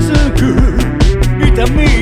つく痛み